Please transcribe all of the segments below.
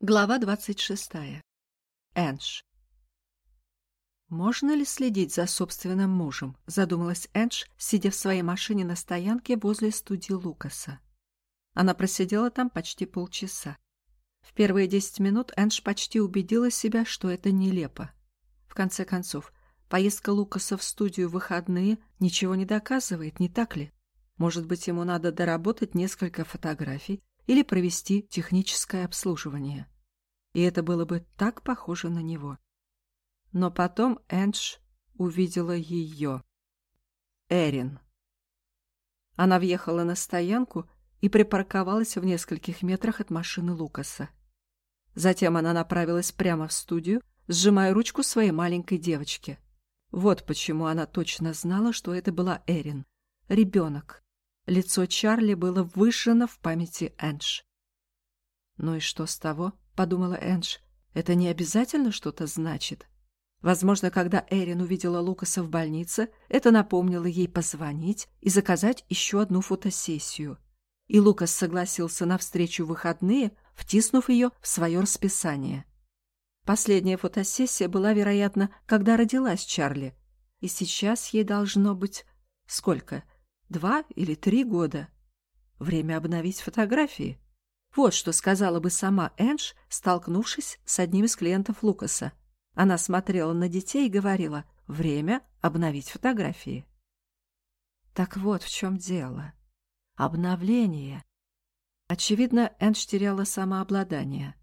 Глава двадцать шестая. Эндж. «Можно ли следить за собственным мужем?» — задумалась Эндж, сидя в своей машине на стоянке возле студии Лукаса. Она просидела там почти полчаса. В первые десять минут Эндж почти убедила себя, что это нелепо. В конце концов, поездка Лукаса в студию в выходные ничего не доказывает, не так ли? Может быть, ему надо доработать несколько фотографий, или провести техническое обслуживание. И это было бы так похоже на него. Но потом Эндж увидела ее. Эрин. Она въехала на стоянку и припарковалась в нескольких метрах от машины Лукаса. Затем она направилась прямо в студию, сжимая ручку своей маленькой девочки. Вот почему она точно знала, что это была Эрин. Ребенок. Лицо Чарли было выжжено в памяти Эндж. «Ну и что с того?» — подумала Эндж. «Это не обязательно что-то значит». Возможно, когда Эрин увидела Лукаса в больнице, это напомнило ей позвонить и заказать еще одну фотосессию. И Лукас согласился на встречу в выходные, втиснув ее в свое расписание. Последняя фотосессия была, вероятно, когда родилась Чарли. И сейчас ей должно быть... Сколько? Два или три года. Время обновить фотографии. Вот что сказала бы сама Эндж, столкнувшись с одним из клиентов Лукаса. Она смотрела на детей и говорила «Время обновить фотографии». Так вот в чем дело. Обновление. Очевидно, Эндж теряла самообладание.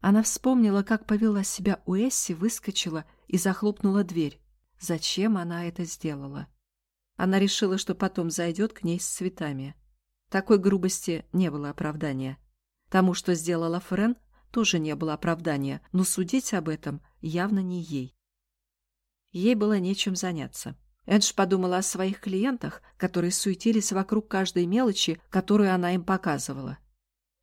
Она вспомнила, как повела себя у Эсси, выскочила и захлопнула дверь. Зачем она это сделала? Она решила, что потом зайдет к ней с цветами. Такой грубости не было оправдания. Тому, что сделала Френ, тоже не было оправдания, но судить об этом явно не ей. Ей было нечем заняться. Эдж подумала о своих клиентах, которые суетились вокруг каждой мелочи, которую она им показывала.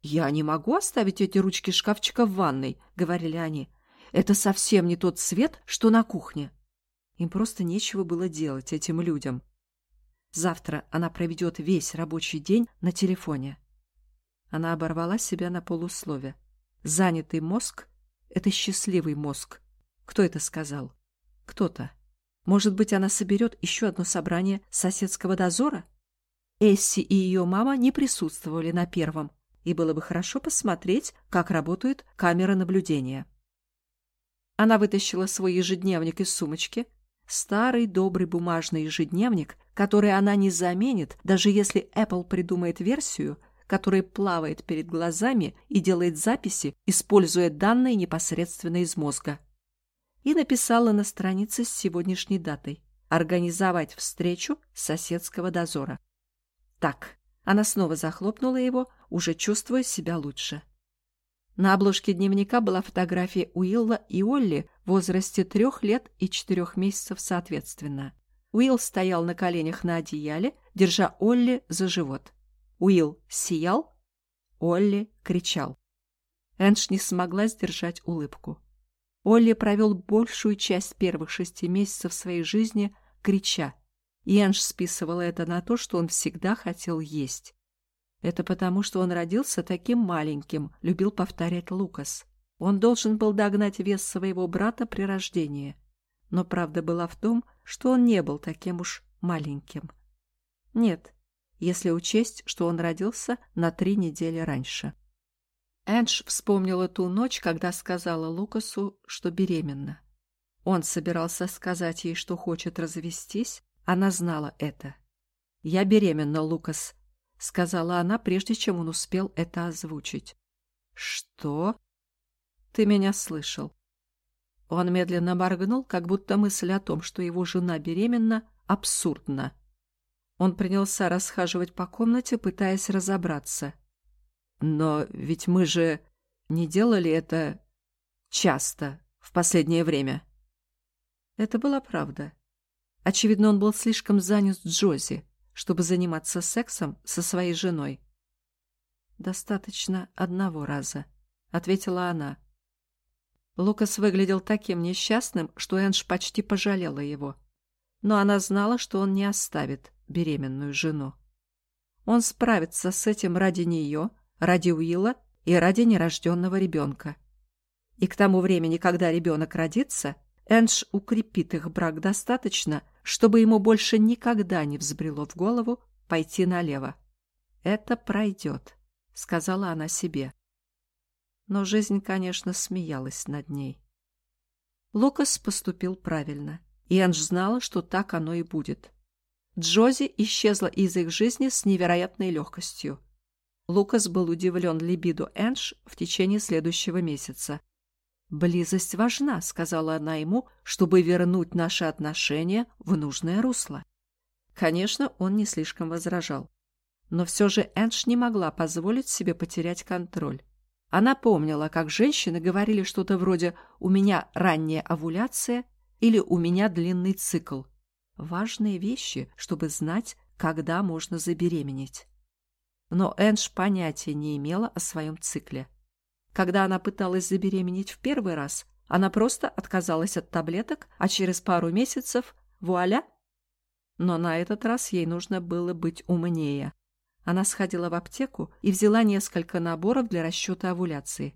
«Я не могу оставить эти ручки шкафчика в ванной», — говорили они. «Это совсем не тот цвет, что на кухне». Им просто нечего было делать этим людям. Завтра она проведет весь рабочий день на телефоне. Она оборвала себя на полуслове. Занятый мозг — это счастливый мозг. Кто это сказал? Кто-то. Может быть, она соберет еще одно собрание соседского дозора? Эсси и ее мама не присутствовали на первом, и было бы хорошо посмотреть, как работает камера наблюдения. Она вытащила свой ежедневник из сумочки, старый добрый бумажный ежедневник, который она не заменит, даже если Apple придумает версию, которая плавает перед глазами и делает записи, используя данные непосредственно из мозга. И написала на странице с сегодняшней датой «Организовать встречу соседского дозора». Так, она снова захлопнула его, уже чувствуя себя лучше. На обложке дневника была фотография Уилла и Олли в возрасте трех лет и четырех месяцев соответственно. Уилл стоял на коленях на одеяле, держа Олли за живот. Уилл сиял, Олли кричал. Эндж не смогла сдержать улыбку. Олли провел большую часть первых шести месяцев своей жизни, крича, и Эндж списывала это на то, что он всегда хотел есть. Это потому, что он родился таким маленьким, любил повторять Лукас. Он должен был догнать вес своего брата при рождении. Но правда была в том, что он не был таким уж маленьким. Нет, если учесть, что он родился на три недели раньше. Эндж вспомнила ту ночь, когда сказала Лукасу, что беременна. Он собирался сказать ей, что хочет развестись, она знала это. «Я беременна, Лукас», — сказала она, прежде чем он успел это озвучить. «Что?» «Ты меня слышал. Он медленно моргнул, как будто мысль о том, что его жена беременна, абсурдна. Он принялся расхаживать по комнате, пытаясь разобраться. «Но ведь мы же не делали это часто в последнее время». Это была правда. Очевидно, он был слишком занят Джози, чтобы заниматься сексом со своей женой. «Достаточно одного раза», — ответила она. Лукас выглядел таким несчастным, что Эндж почти пожалела его. Но она знала, что он не оставит беременную жену. Он справится с этим ради нее, ради Уилла и ради нерожденного ребенка. И к тому времени, когда ребенок родится, Эндж укрепит их брак достаточно, чтобы ему больше никогда не взбрело в голову пойти налево. «Это пройдет», — сказала она себе. Но жизнь, конечно, смеялась над ней. Лукас поступил правильно, и Эндж знала, что так оно и будет. Джози исчезла из их жизни с невероятной легкостью. Лукас был удивлен либидо Эндж в течение следующего месяца. «Близость важна», — сказала она ему, «чтобы вернуть наши отношения в нужное русло». Конечно, он не слишком возражал. Но все же Эндж не могла позволить себе потерять контроль. Она помнила, как женщины говорили что-то вроде «у меня ранняя овуляция» или «у меня длинный цикл». Важные вещи, чтобы знать, когда можно забеременеть. Но Эндж понятия не имела о своем цикле. Когда она пыталась забеременеть в первый раз, она просто отказалась от таблеток, а через пару месяцев – вуаля! Но на этот раз ей нужно было быть умнее. Она сходила в аптеку и взяла несколько наборов для расчета овуляции.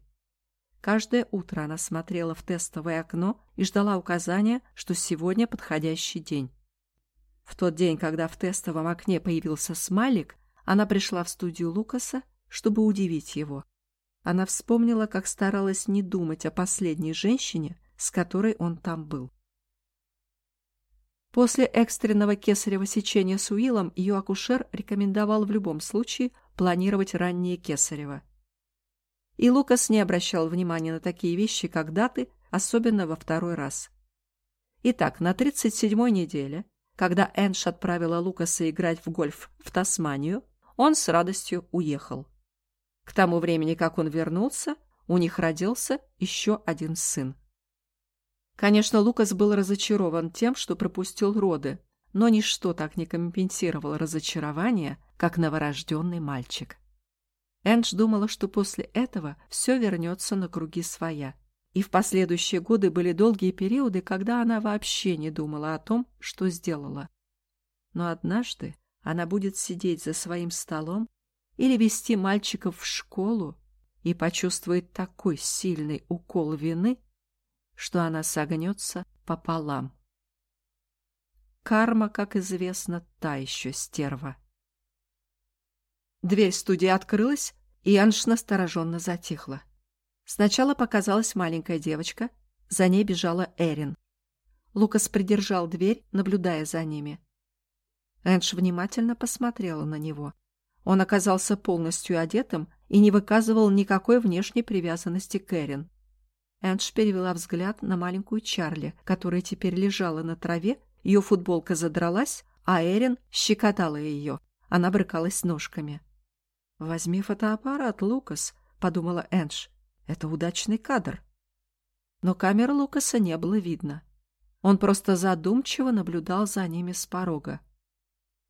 Каждое утро она смотрела в тестовое окно и ждала указания, что сегодня подходящий день. В тот день, когда в тестовом окне появился смайлик, она пришла в студию Лукаса, чтобы удивить его. Она вспомнила, как старалась не думать о последней женщине, с которой он там был. После экстренного кесарево сечения с Уиллом ее акушер рекомендовал в любом случае планировать раннее кесарево. И Лукас не обращал внимания на такие вещи, как даты, особенно во второй раз. Итак, на 37-й неделе, когда Энш отправила Лукаса играть в гольф в Тасманию, он с радостью уехал. К тому времени, как он вернулся, у них родился еще один сын. Конечно, Лукас был разочарован тем, что пропустил роды, но ничто так не компенсировало разочарование, как новорожденный мальчик. Эндж думала, что после этого все вернется на круги своя. И в последующие годы были долгие периоды, когда она вообще не думала о том, что сделала. Но однажды она будет сидеть за своим столом или вести мальчиков в школу и почувствует такой сильный укол вины, что она согнется пополам. Карма, как известно, та еще стерва. Дверь студии открылась, и Анш настороженно затихла. Сначала показалась маленькая девочка, за ней бежала Эрин. Лукас придержал дверь, наблюдая за ними. Эндж внимательно посмотрела на него. Он оказался полностью одетым и не выказывал никакой внешней привязанности к Эрин. Эндж перевела взгляд на маленькую Чарли, которая теперь лежала на траве, ее футболка задралась, а Эрин щекотала ее. Она брыкалась ножками. «Возьми фотоаппарат, Лукас», — подумала Эндж. «Это удачный кадр». Но камер Лукаса не было видно. Он просто задумчиво наблюдал за ними с порога.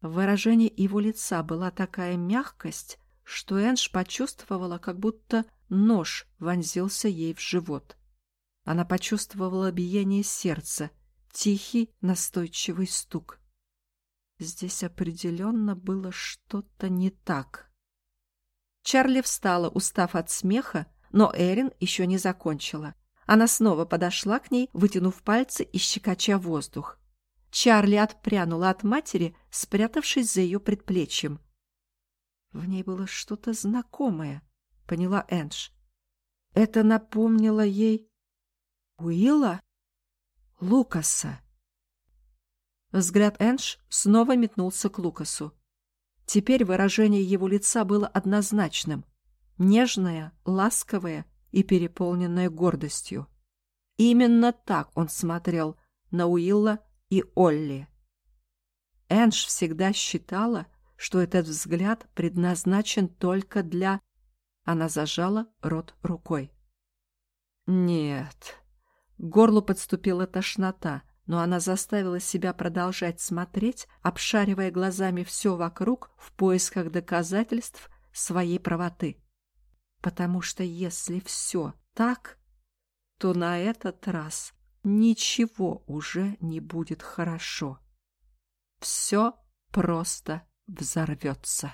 В выражении его лица была такая мягкость, что Энж почувствовала, как будто нож вонзился ей в живот. Она почувствовала биение сердца, тихий, настойчивый стук. Здесь определенно было что-то не так. Чарли встала, устав от смеха, но Эрин еще не закончила. Она снова подошла к ней, вытянув пальцы и щекоча воздух. Чарли отпрянула от матери, спрятавшись за ее предплечьем. В ней было что-то знакомое, поняла Эндж. Это напомнило ей Уилла? Лукаса. Взгляд Эндж снова метнулся к Лукасу. Теперь выражение его лица было однозначным. Нежное, ласковое и переполненное гордостью. Именно так он смотрел на Уилла и Олли. Энж всегда считала, что этот взгляд предназначен только для... Она зажала рот рукой. Нет. К горлу подступила тошнота, но она заставила себя продолжать смотреть, обшаривая глазами все вокруг в поисках доказательств своей правоты. Потому что если все так, то на этот раз ничего уже не будет хорошо. Все просто взорвется.